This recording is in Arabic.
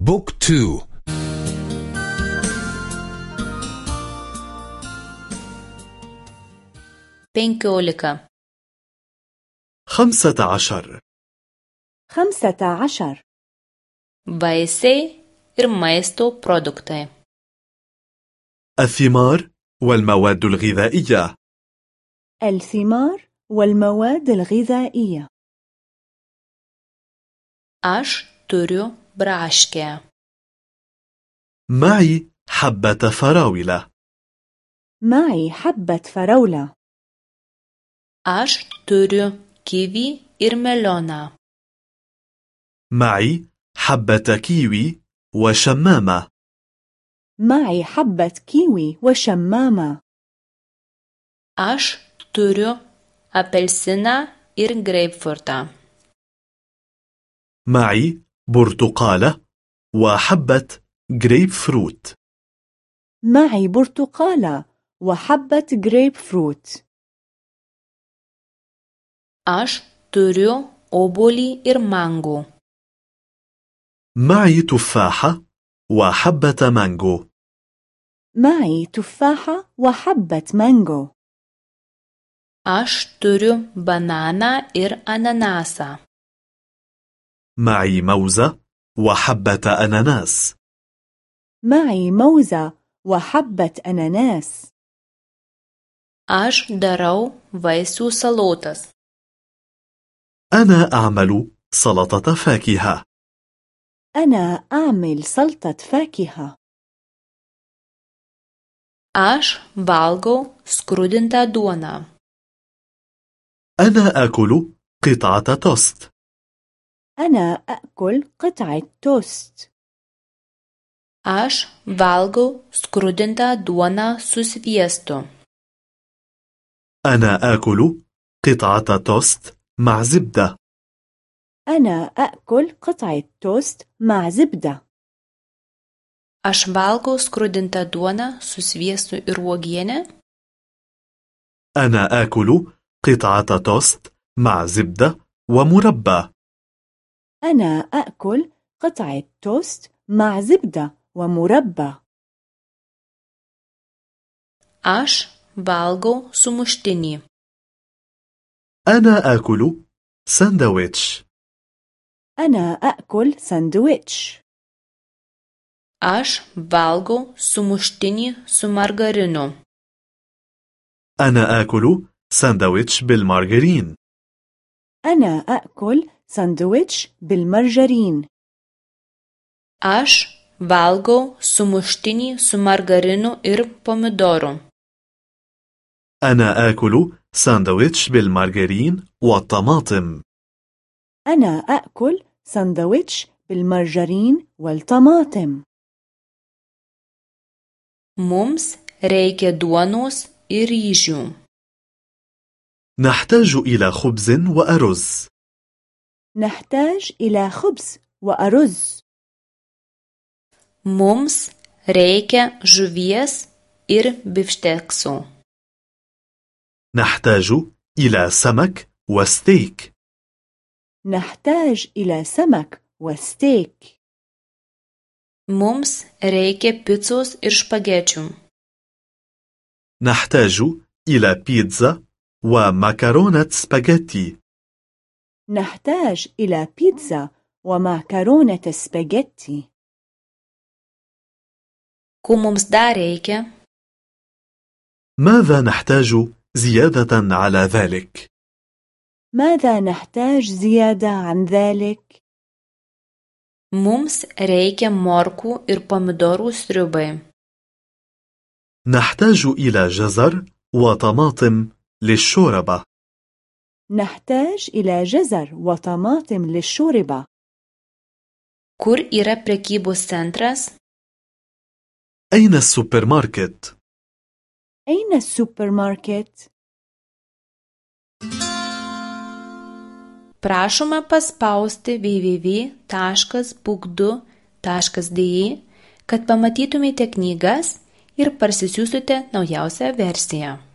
بوك تو. penkiolika خمسة عشر. خمسة عشر. ir maisto produktai الثمار والمواد الغذائية. الثمار والمواد الغذائية. Aš turiu braškę معي حبة فراولة. معي حبة فراولة. Turiu kivį ir melioną معي حبة كيوي وشمامة. معي حبة كيوي وشمامة. Aš turiu apelsiną ir greipfurtą معي برتقالة وحبة جريب فروت معي برتقالة وحبة جريب فروت turiu obuolį ir mangų معي تفاحة وحبة مانجو. معي تفاحة وحبة مانجو. Aš turiu bananą ir ananasą. معي موزة وحبة أناناس. معي موزة وحبة أناناس. Aš darau vaisių salotas. أنا أعمل سلطة فاكهة. أنا أعمل سلطة فاكهة. Aš valgau skrudintą duoną. أنا آكل قطعة توست. أنا أأكل قطعة توست. Aš valgau skrudintą duoną su sviestu. أنا آكل قطعة توست مع زبدة. أنا أأكل قطعة توست مع زبدة. Aš valgau skrudintą duoną su sviestu ir uogiene. أنا آكل قطعة توست مع زبدة ومربى. أنا أأكل قطعة توست مع زبدة ومربى. Aš valgau sumuštinį أنا آكل ساندويتش أنا أأكل ساندويتش aš valgau sumuštinį su margarinu أنا آكل ساندويتش بالمارغرين. أنا أأكل ساندويتش بالمرجرين. Aš valgau sumuštinį su margarinu ir pomidoru. أنا آكل ساندويتش بالمارغرين والطماطم. أنا أأكل ساندويتش بالمرجرين والطماطم. Mums reikia duonos ir ryžių. نحتاج إلى خبز وأرز. نحتاج إلى خبز وأرز. Mums reikia žuvies ir bifšteksų نحتاج إلى سمك وستيك. نحتاج إلى سمك وستيك. Mums reikia picos ir špagečių نحتاج إلى بيتزا ومكرونة سباجيتي. نحتاج إلى بيتزا ومعكرونة سباجيتي ko mums dar reikia ماذا نحتاج زيادة على ذلك؟ ماذا نحتاج زيادة عن ذلك؟ mums reikia morkų ir pomidorų sriubai نحتاج إلى جزر وطماطم للشوربة نحتاج إلى جزر وطماطم للشوربة kur yra prekybos centras أين السوبر ماركت؟ أين السوبر ماركت؟ prašome paspausti www.book2.de kad pamatytumėte knygas ir parsisiųstumėte naujausią versiją